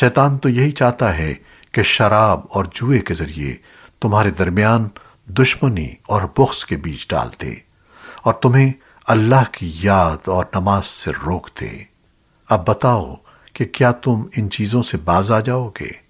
شیطان تو یہی چاہتا ہے کہ شراب اور جوئے کے ذریعے تمہارے درمیان دشمنی اور بغض کے بیچ ڈالتے اور تمہیں اللہ کی یاد اور نماز سے روکتے۔ اب بتاؤ کہ کیا تم ان چیزوں سے باز آ جاؤ گے؟